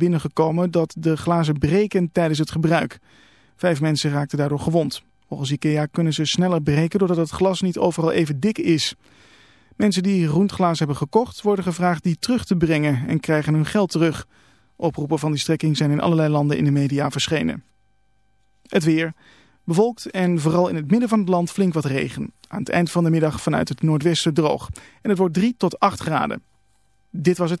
binnengekomen dat de glazen breken tijdens het gebruik. Vijf mensen raakten daardoor gewond. Volgens IKEA kunnen ze sneller breken doordat het glas niet overal even dik is. Mensen die rondglazen hebben gekocht worden gevraagd die terug te brengen en krijgen hun geld terug. Oproepen van die strekking zijn in allerlei landen in de media verschenen. Het weer. Bevolkt en vooral in het midden van het land flink wat regen. Aan het eind van de middag vanuit het noordwesten droog. En het wordt 3 tot 8 graden. Dit was het.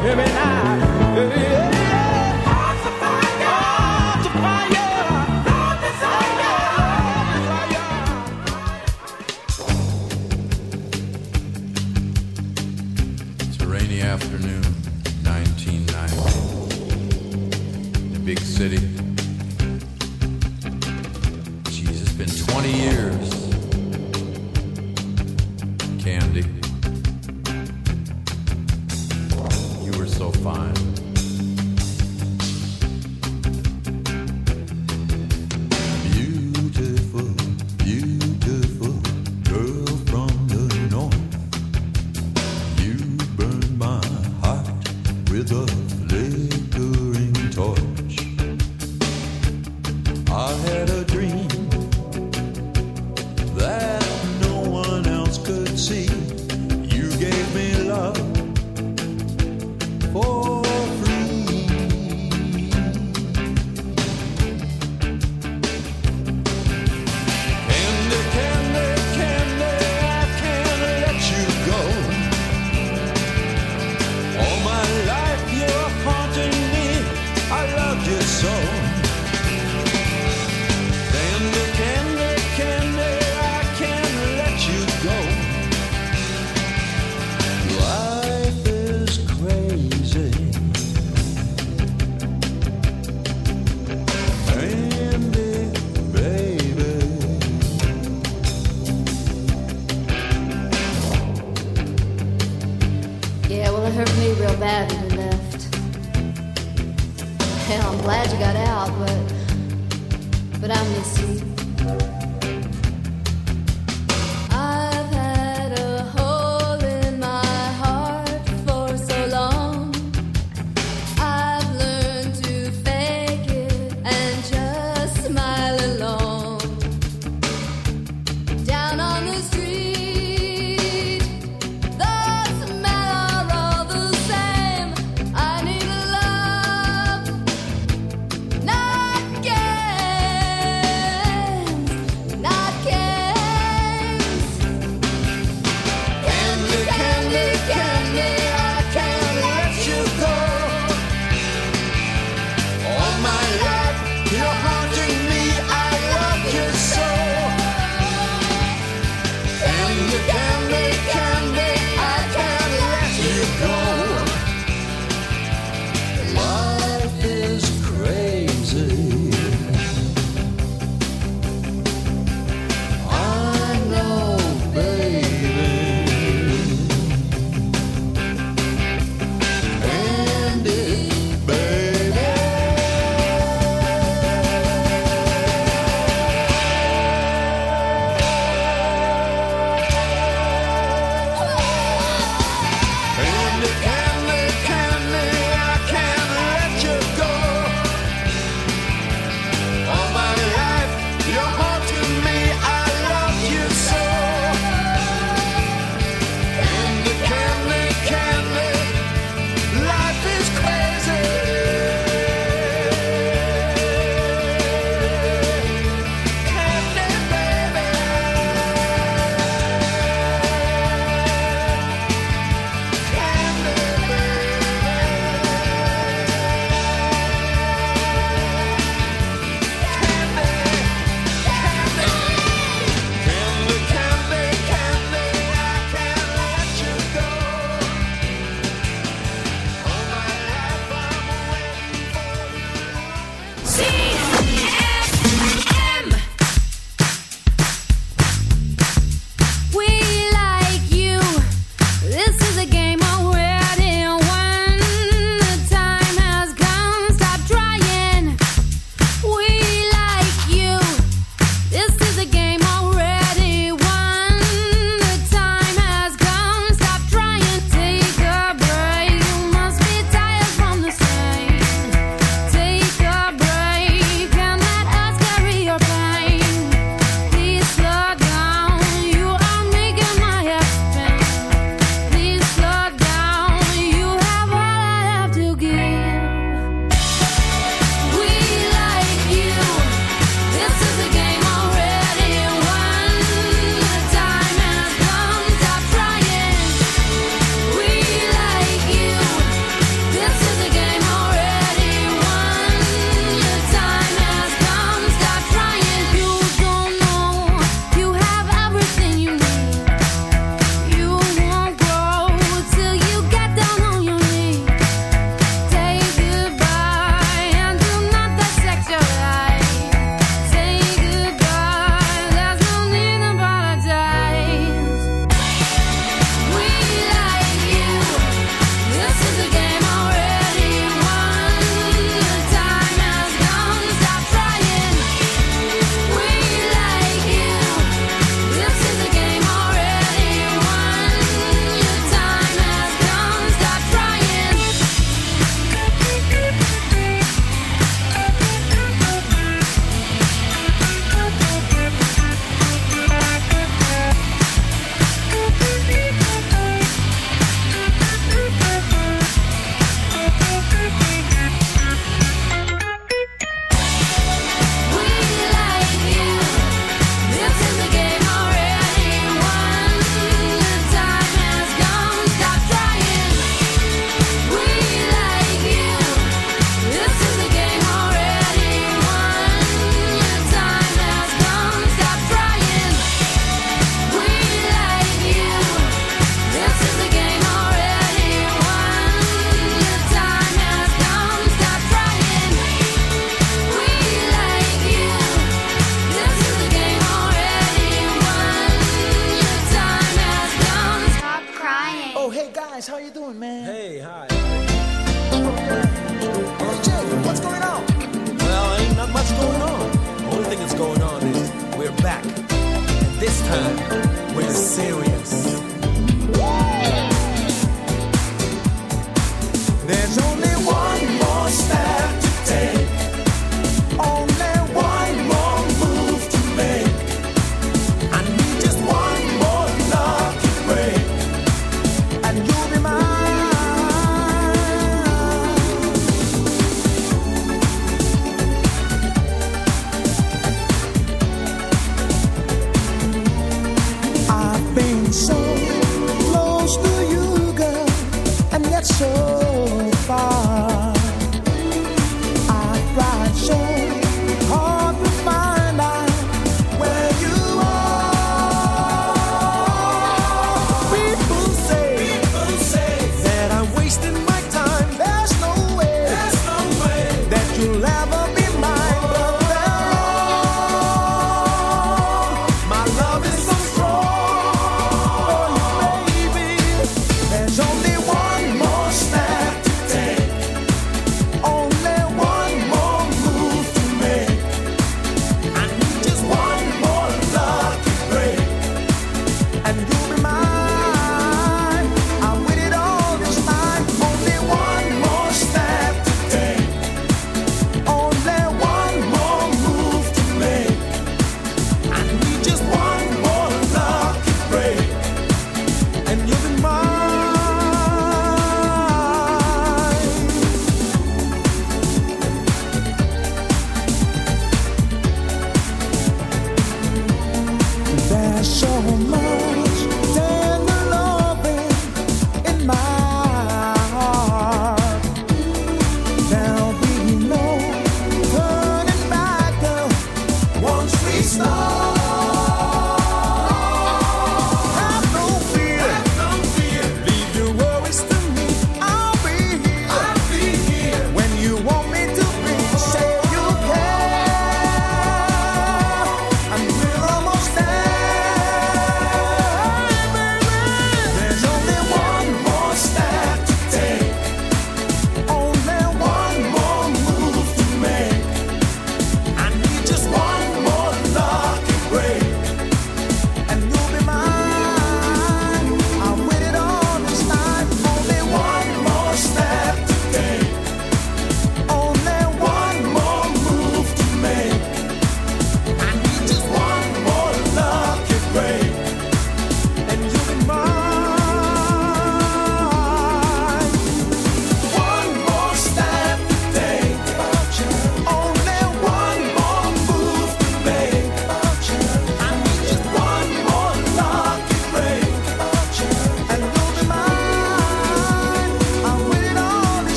Hear me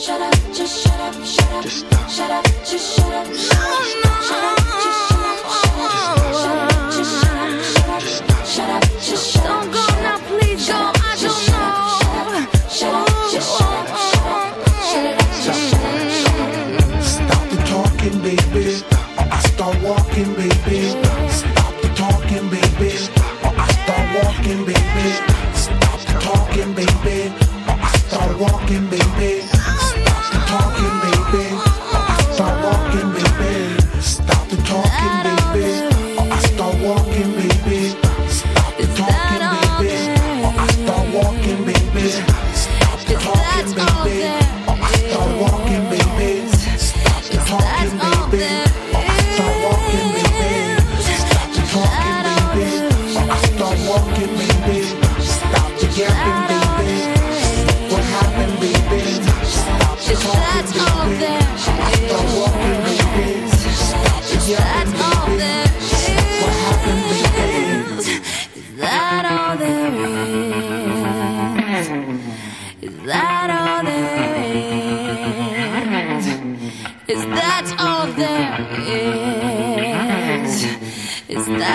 Shut up, just shut up, shut up. Just stop. Shut up, just shut up, shut up. Shut up, just shut up, shut up. Shut up, shut up, shut up. Shut up, just shut up. Don't go now, please go. I don't know. Shut up, just shut up, shut up. Shut it up, just shut up. Stop the talking, baby. I start walking, baby. Stop the talking, baby. I start walking, baby. Stop the talking, baby. I start walking, baby.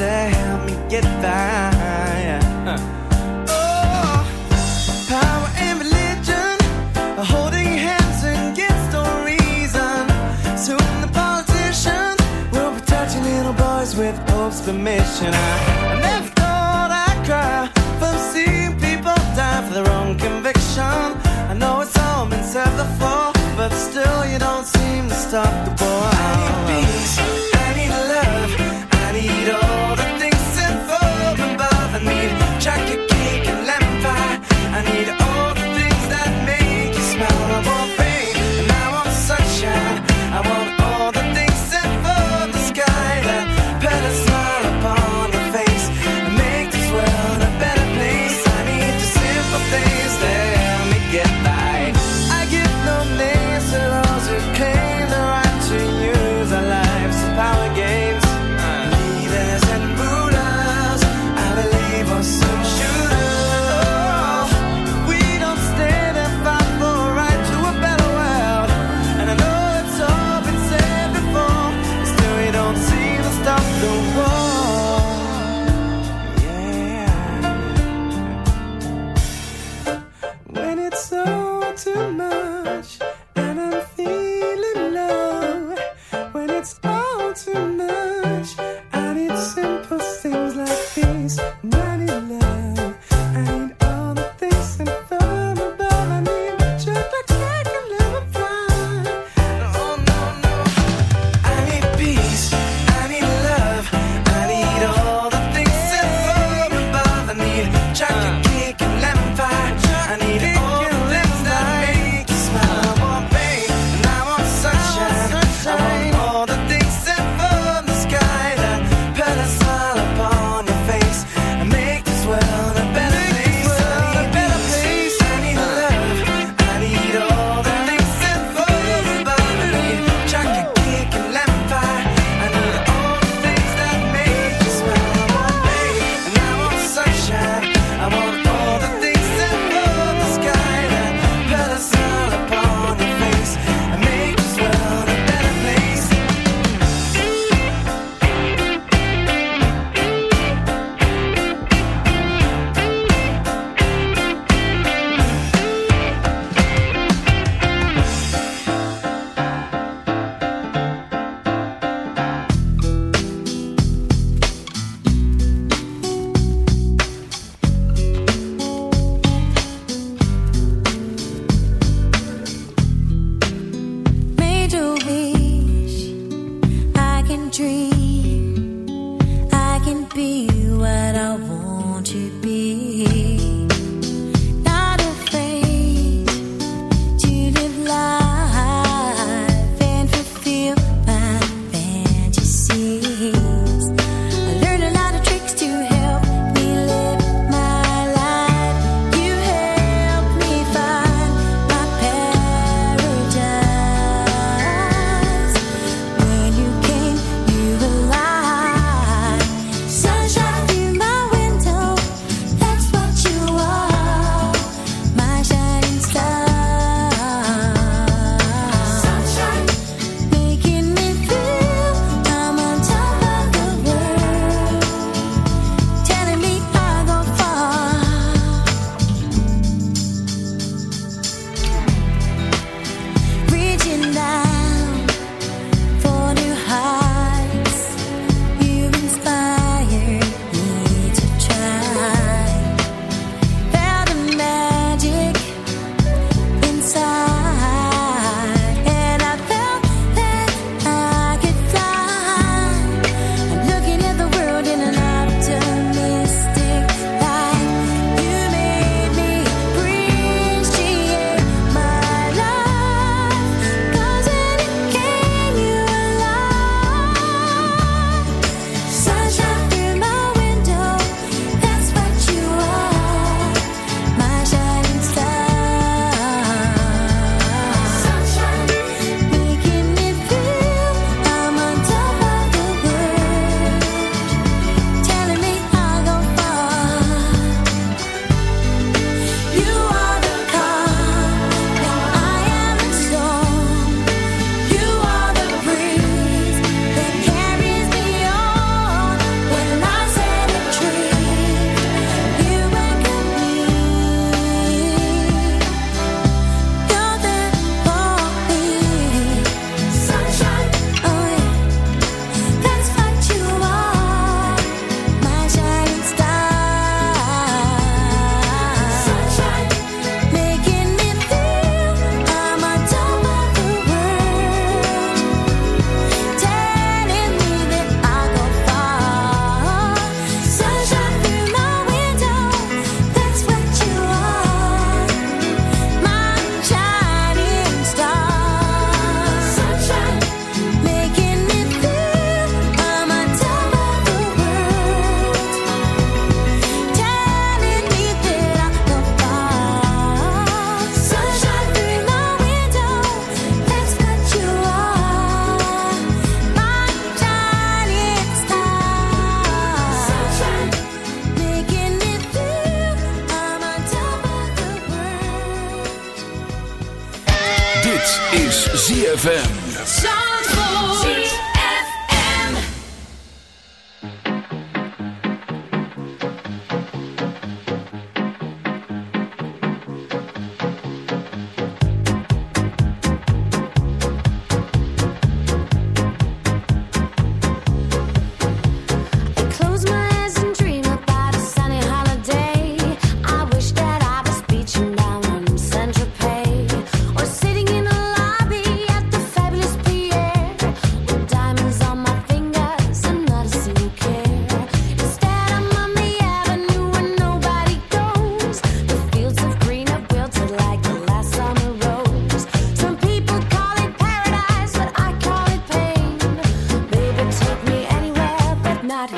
to help me get by. Oh, power and religion are holding hands against reason. Soon the politicians will be touching little boys with Pope's permission. I, never thought I'd cry from seeing people die for their own conviction. I know it's all been said before, but still you don't seem to stop the boy.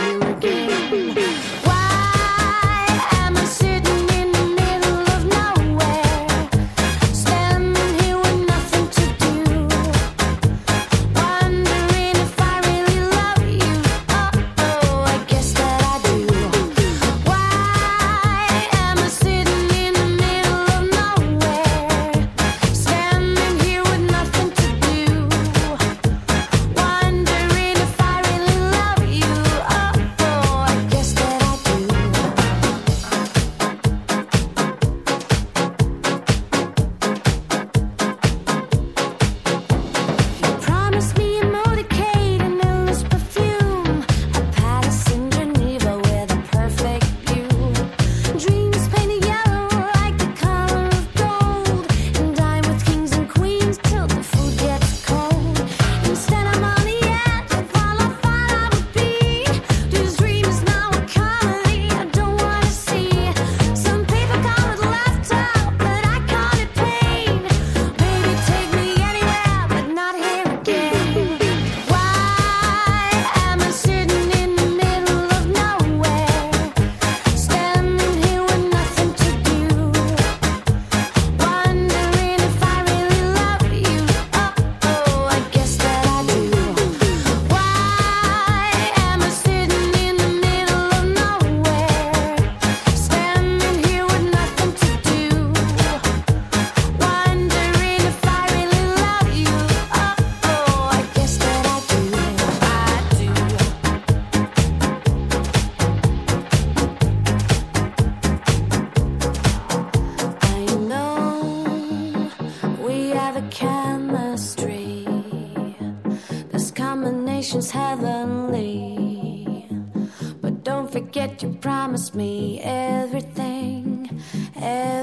you again. have a chemistry. This combination's heavenly. But don't forget you promised me everything. everything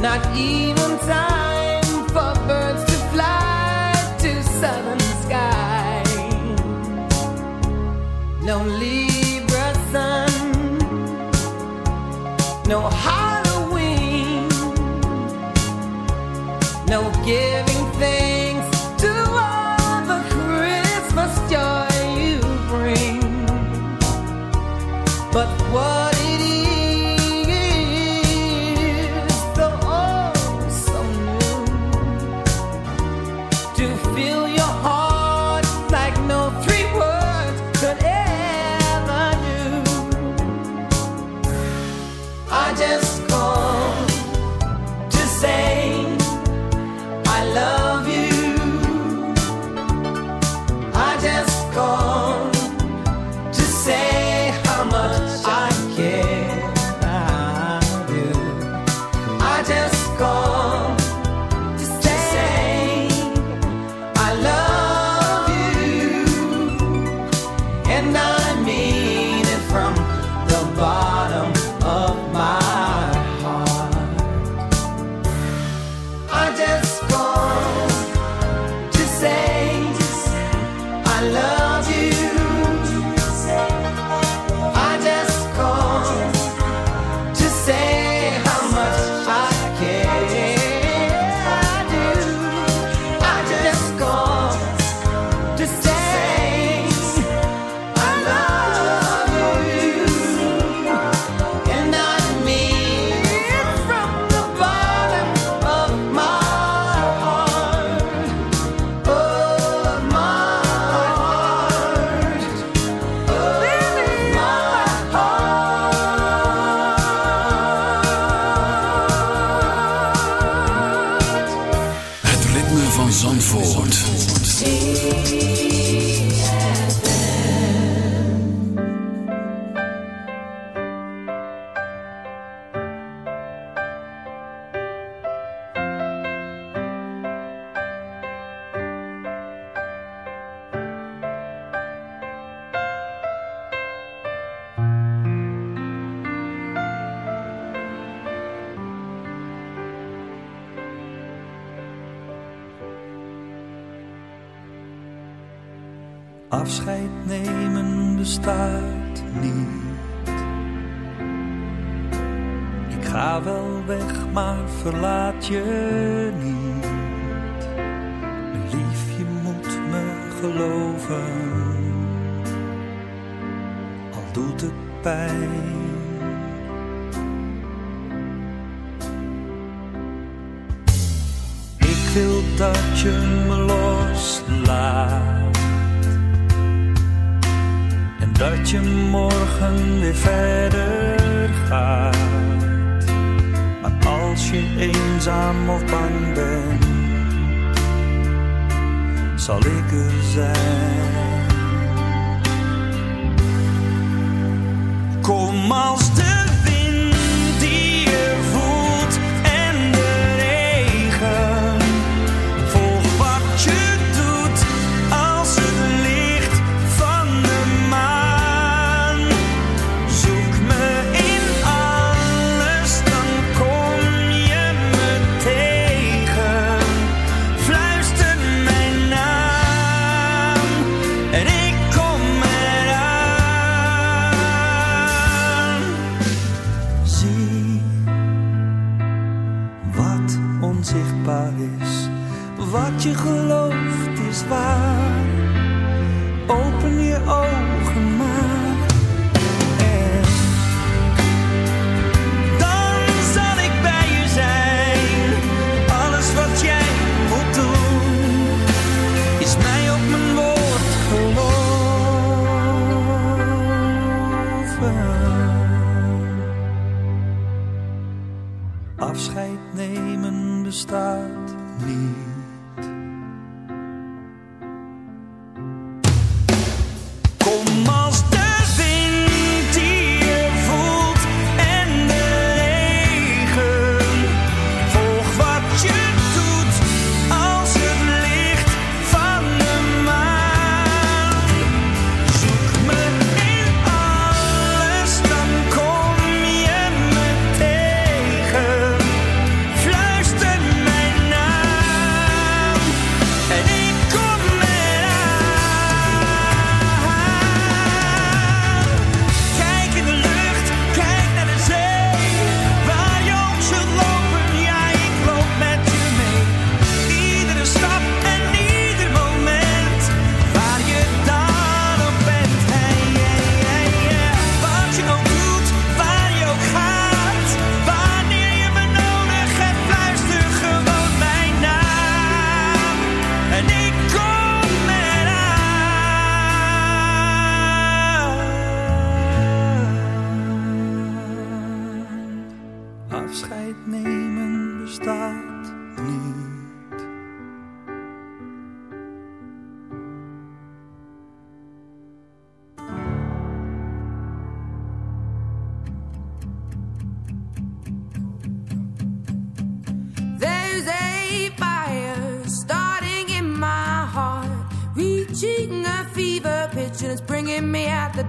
Not even time for birds to fly to southern sky. No Libra sun, no Halloween, no give.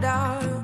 Dark.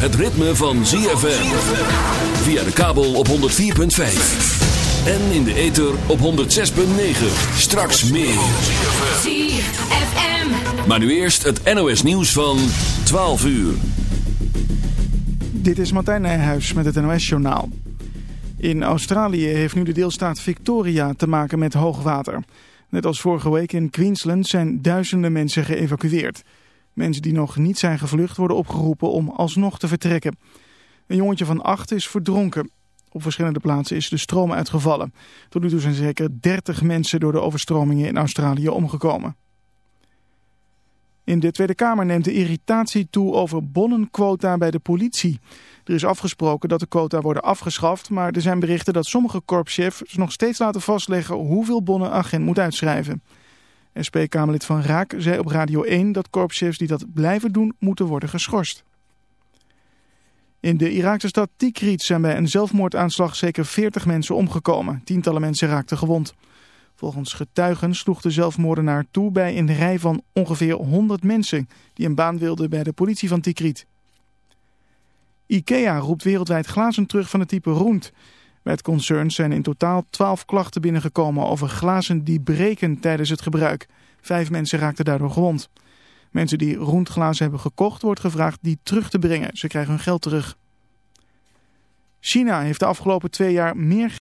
Het ritme van ZFM. Via de kabel op 104.5. En in de ether op 106.9. Straks meer. ZFM. Maar nu eerst het NOS nieuws van 12 uur. Dit is Martijn Nijhuis met het NOS-journaal. In Australië heeft nu de deelstaat Victoria te maken met hoogwater. Net als vorige week in Queensland zijn duizenden mensen geëvacueerd. Mensen die nog niet zijn gevlucht worden opgeroepen om alsnog te vertrekken. Een jongetje van acht is verdronken. Op verschillende plaatsen is de stroom uitgevallen. Tot nu toe zijn zeker 30 mensen door de overstromingen in Australië omgekomen. In de Tweede Kamer neemt de irritatie toe over bonnenquota bij de politie. Er is afgesproken dat de quota worden afgeschaft, maar er zijn berichten dat sommige korpschefs nog steeds laten vastleggen hoeveel bonnen agent moet uitschrijven. SP-Kamerlid Van Raak zei op Radio 1 dat korpschefs die dat blijven doen moeten worden geschorst. In de Iraakse stad Tikrit zijn bij een zelfmoordaanslag zeker 40 mensen omgekomen. Tientallen mensen raakten gewond. Volgens getuigen sloeg de zelfmoordenaar toe bij een rij van ongeveer 100 mensen die een baan wilden bij de politie van Tikrit. IKEA roept wereldwijd glazen terug van het type Roent. Bij het concern zijn in totaal 12 klachten binnengekomen over glazen die breken tijdens het gebruik. Vijf mensen raakten daardoor gewond. Mensen die Roentglazen hebben gekocht wordt gevraagd die terug te brengen. Ze krijgen hun geld terug. China heeft de afgelopen twee jaar meer